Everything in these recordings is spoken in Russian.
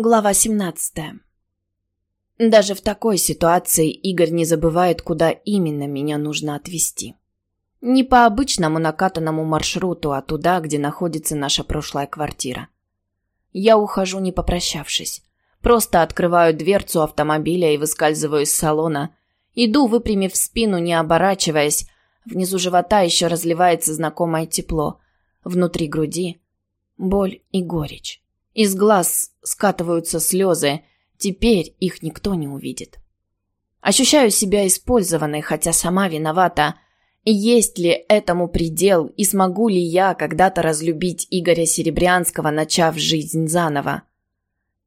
Глава 17. Даже в такой ситуации Игорь не забывает, куда именно меня нужно отвезти. Не по обычному накатанному маршруту, а туда, где находится наша прошлая квартира. Я ухожу, не попрощавшись. Просто открываю дверцу автомобиля и выскальзываю из салона. Иду, выпрямив спину, не оборачиваясь. Внизу живота еще разливается знакомое тепло. Внутри груди – боль и горечь. Из глаз скатываются слезы. Теперь их никто не увидит. Ощущаю себя использованной, хотя сама виновата. Есть ли этому предел, и смогу ли я когда-то разлюбить Игоря Серебрянского, начав жизнь заново?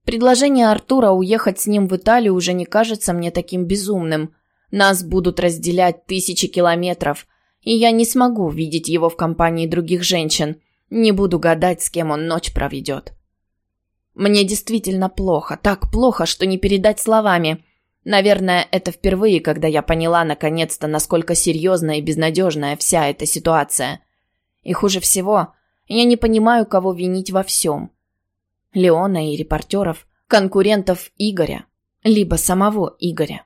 Предложение Артура уехать с ним в Италию уже не кажется мне таким безумным. Нас будут разделять тысячи километров, и я не смогу видеть его в компании других женщин. Не буду гадать, с кем он ночь проведет. Мне действительно плохо, так плохо, что не передать словами. Наверное, это впервые, когда я поняла наконец-то, насколько серьезная и безнадежная вся эта ситуация. И хуже всего, я не понимаю, кого винить во всем. Леона и репортеров, конкурентов Игоря, либо самого Игоря.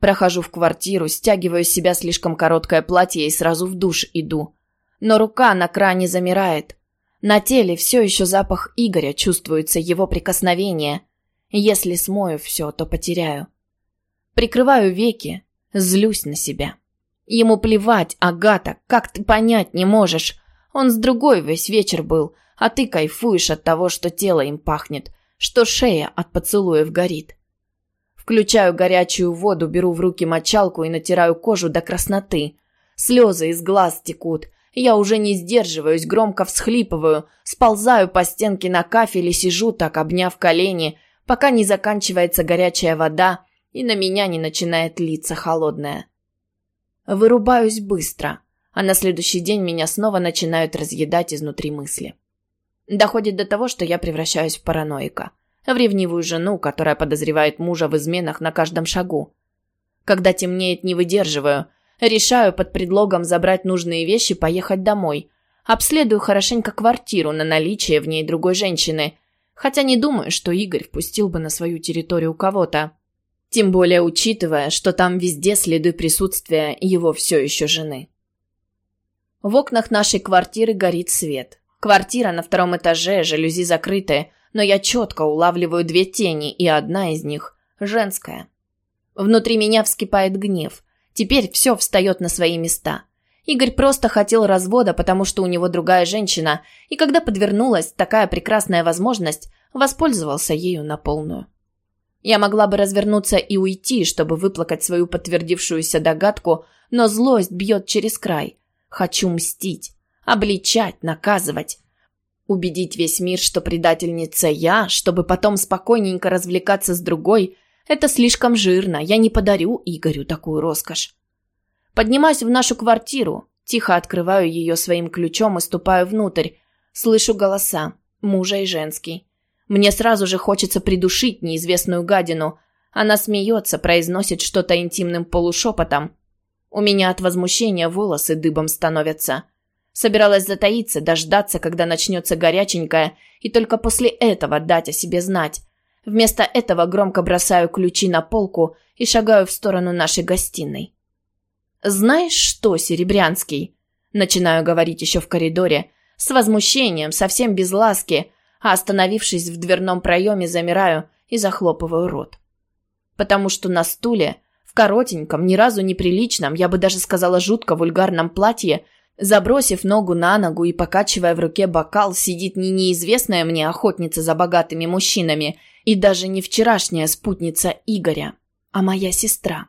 Прохожу в квартиру, стягиваю с себя слишком короткое платье и сразу в душ иду. Но рука на кране замирает. На теле все еще запах Игоря, чувствуется его прикосновение. Если смою все, то потеряю. Прикрываю веки, злюсь на себя. Ему плевать, Агата, как ты понять не можешь? Он с другой весь вечер был, а ты кайфуешь от того, что тело им пахнет, что шея от поцелуев горит. Включаю горячую воду, беру в руки мочалку и натираю кожу до красноты. Слезы из глаз текут, я уже не сдерживаюсь, громко всхлипываю, сползаю по стенке на кафель и сижу так, обняв колени, пока не заканчивается горячая вода и на меня не начинает литься холодная. Вырубаюсь быстро, а на следующий день меня снова начинают разъедать изнутри мысли. Доходит до того, что я превращаюсь в параноика, в ревнивую жену, которая подозревает мужа в изменах на каждом шагу. Когда темнеет, не выдерживаю – Решаю под предлогом забрать нужные вещи поехать домой. Обследую хорошенько квартиру на наличие в ней другой женщины. Хотя не думаю, что Игорь впустил бы на свою территорию кого-то. Тем более учитывая, что там везде следы присутствия его все еще жены. В окнах нашей квартиры горит свет. Квартира на втором этаже, жалюзи закрыты, но я четко улавливаю две тени, и одна из них – женская. Внутри меня вскипает гнев. Теперь все встает на свои места. Игорь просто хотел развода, потому что у него другая женщина, и когда подвернулась такая прекрасная возможность, воспользовался ею на полную. Я могла бы развернуться и уйти, чтобы выплакать свою подтвердившуюся догадку, но злость бьет через край. Хочу мстить, обличать, наказывать. Убедить весь мир, что предательница я, чтобы потом спокойненько развлекаться с другой – это слишком жирно, я не подарю Игорю такую роскошь. Поднимаюсь в нашу квартиру, тихо открываю ее своим ключом и ступаю внутрь. Слышу голоса, мужа и женский. Мне сразу же хочется придушить неизвестную гадину. Она смеется, произносит что-то интимным полушепотом. У меня от возмущения волосы дыбом становятся. Собиралась затаиться, дождаться, когда начнется горяченькое, и только после этого дать о себе знать. Вместо этого громко бросаю ключи на полку и шагаю в сторону нашей гостиной. «Знаешь что, Серебрянский?» Начинаю говорить еще в коридоре, с возмущением, совсем без ласки, а остановившись в дверном проеме, замираю и захлопываю рот. Потому что на стуле, в коротеньком, ни разу неприличном, я бы даже сказала жутко вульгарном платье, забросив ногу на ногу и покачивая в руке бокал, сидит не неизвестная мне охотница за богатыми мужчинами и даже не вчерашняя спутница Игоря, а моя сестра.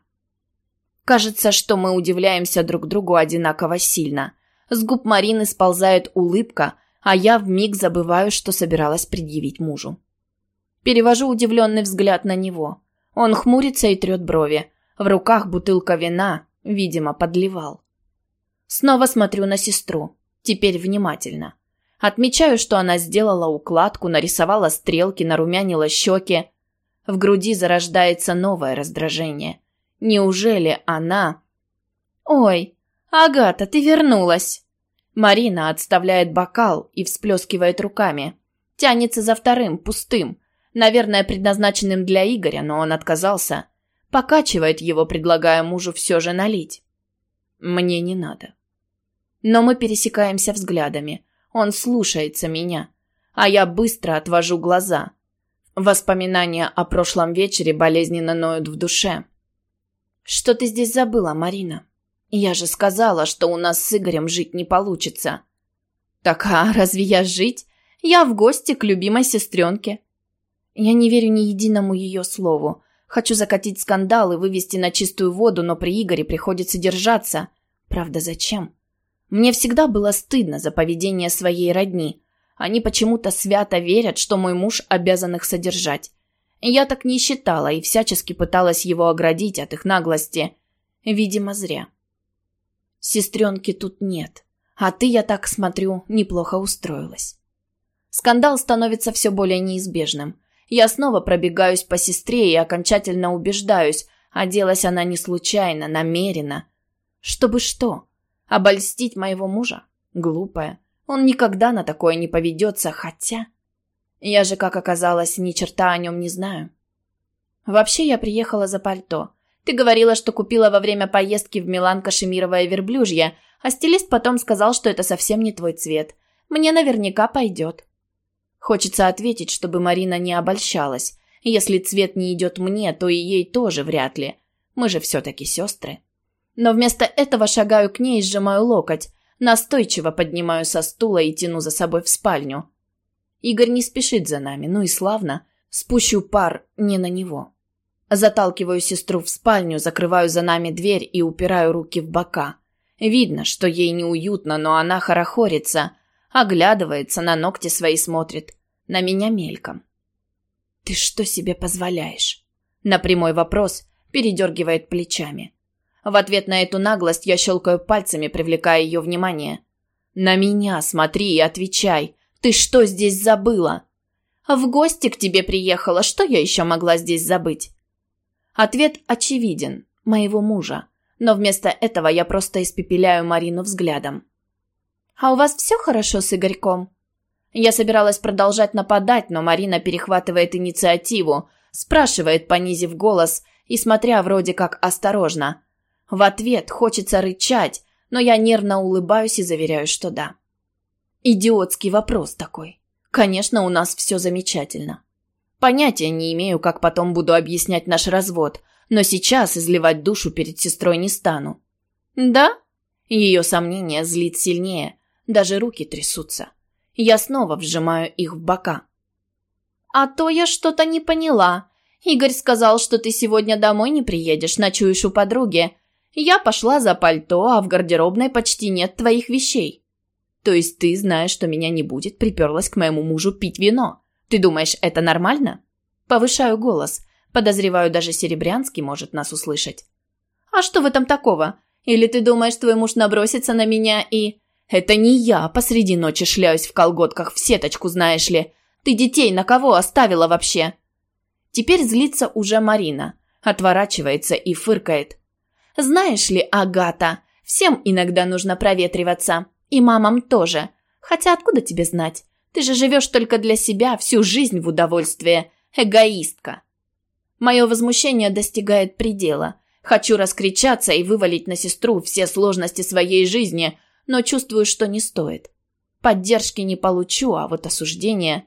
Кажется, что мы удивляемся друг другу одинаково сильно. С губ Марины сползает улыбка, а я вмиг забываю, что собиралась предъявить мужу. Перевожу удивленный взгляд на него. Он хмурится и трет брови. В руках бутылка вина, видимо, подливал. Снова смотрю на сестру. Теперь внимательно. Отмечаю, что она сделала укладку, нарисовала стрелки, нарумянила щеки. В груди зарождается новое раздражение. Неужели она... «Ой, Агата, ты вернулась!» Марина отставляет бокал и всплескивает руками. Тянется за вторым, пустым. Наверное, предназначенным для Игоря, но он отказался. Покачивает его, предлагая мужу все же налить. Мне не надо. Но мы пересекаемся взглядами. Он слушается меня, а я быстро отвожу глаза. Воспоминания о прошлом вечере болезненно ноют в душе. Что ты здесь забыла, Марина? Я же сказала, что у нас с Игорем жить не получится. Так а разве я жить? Я в гости к любимой сестренке. Я не верю ни единому ее слову. Хочу закатить скандал и вывести на чистую воду, но при Игоре приходится держаться. Правда, зачем? Мне всегда было стыдно за поведение своей родни. Они почему-то свято верят, что мой муж обязан их содержать. Я так не считала и всячески пыталась его оградить от их наглости. Видимо, зря. Сестренки тут нет. А ты, я так смотрю, неплохо устроилась. Скандал становится все более неизбежным. Я снова пробегаюсь по сестре и окончательно убеждаюсь, оделась она не случайно, намеренно. Чтобы что? Обольстить моего мужа? Глупая. Он никогда на такое не поведется, хотя... Я же, как оказалось, ни черта о нем не знаю. Вообще, я приехала за пальто. Ты говорила, что купила во время поездки в Милан кашемировое верблюжье, а стилист потом сказал, что это совсем не твой цвет. Мне наверняка пойдет. Хочется ответить, чтобы Марина не обольщалась. Если цвет не идет мне, то и ей тоже вряд ли. Мы же все-таки сестры. Но вместо этого шагаю к ней и сжимаю локоть. Настойчиво поднимаю со стула и тяну за собой в спальню. Игорь не спешит за нами, ну и славно. Спущу пар не на него. Заталкиваю сестру в спальню, закрываю за нами дверь и упираю руки в бока. Видно, что ей неуютно, но она хорохорится, оглядывается, на ногти свои смотрит, на меня мельком. «Ты что себе позволяешь?» На прямой вопрос передергивает плечами. В ответ на эту наглость я щелкаю пальцами, привлекая ее внимание. «На меня смотри и отвечай. Ты что здесь забыла?» «В гости к тебе приехала. Что я еще могла здесь забыть?» Ответ очевиден. Моего мужа. Но вместо этого я просто испепеляю Марину взглядом. «А у вас все хорошо с Игорьком?» Я собиралась продолжать нападать, но Марина перехватывает инициативу, спрашивает, понизив голос и смотря вроде как осторожно. В ответ хочется рычать, но я нервно улыбаюсь и заверяю, что да. Идиотский вопрос такой. Конечно, у нас все замечательно. Понятия не имею, как потом буду объяснять наш развод, но сейчас изливать душу перед сестрой не стану. Да? Ее сомнение злит сильнее, даже руки трясутся. Я снова вжимаю их в бока. А то я что-то не поняла. Игорь сказал, что ты сегодня домой не приедешь, ночуешь у подруги. Я пошла за пальто, а в гардеробной почти нет твоих вещей. То есть ты, зная, что меня не будет, приперлась к моему мужу пить вино. Ты думаешь, это нормально? Повышаю голос. Подозреваю, даже Серебрянский может нас услышать. А что в этом такого? Или ты думаешь, твой муж набросится на меня и... Это не я посреди ночи шляюсь в колготках в сеточку, знаешь ли. Ты детей на кого оставила вообще? Теперь злится уже Марина. Отворачивается и фыркает. Знаешь ли, Агата, всем иногда нужно проветриваться. И мамам тоже. Хотя откуда тебе знать? Ты же живешь только для себя, всю жизнь в удовольствие. Эгоистка. Мое возмущение достигает предела. Хочу раскричаться и вывалить на сестру все сложности своей жизни, но чувствую, что не стоит. Поддержки не получу, а вот осуждение...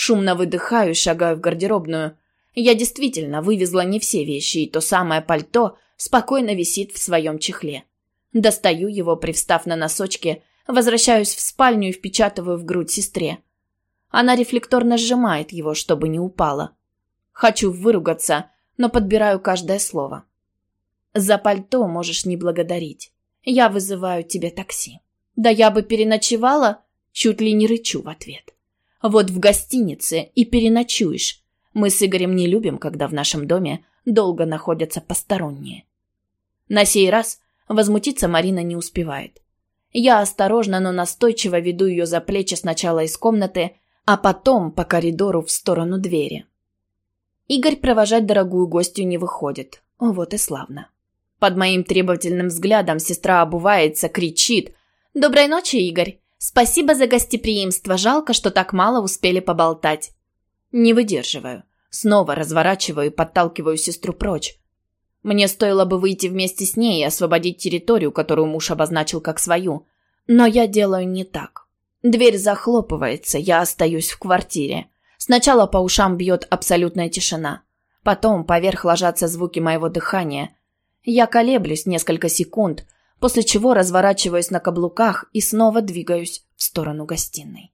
Шумно выдыхаю и шагаю в гардеробную. Я действительно вывезла не все вещи, и то самое пальто спокойно висит в своем чехле. Достаю его, привстав на носочки, Возвращаюсь в спальню и впечатываю в грудь сестре. Она рефлекторно сжимает его, чтобы не упала. Хочу выругаться, но подбираю каждое слово. За пальто можешь не благодарить. Я вызываю тебе такси. Да я бы переночевала, чуть ли не рычу в ответ. Вот в гостинице и переночуешь. Мы с Игорем не любим, когда в нашем доме долго находятся посторонние. На сей раз возмутиться Марина не успевает. Я осторожно, но настойчиво веду ее за плечи сначала из комнаты, а потом по коридору в сторону двери. Игорь провожать дорогую гостью не выходит. Вот и славно. Под моим требовательным взглядом сестра обувается, кричит. «Доброй ночи, Игорь! Спасибо за гостеприимство. Жалко, что так мало успели поболтать». Не выдерживаю. Снова разворачиваю и подталкиваю сестру прочь. Мне стоило бы выйти вместе с ней и освободить территорию, которую муж обозначил как свою. Но я делаю не так. Дверь захлопывается, я остаюсь в квартире. Сначала по ушам бьет абсолютная тишина. Потом поверх ложатся звуки моего дыхания. Я колеблюсь несколько секунд, после чего разворачиваюсь на каблуках и снова двигаюсь в сторону гостиной.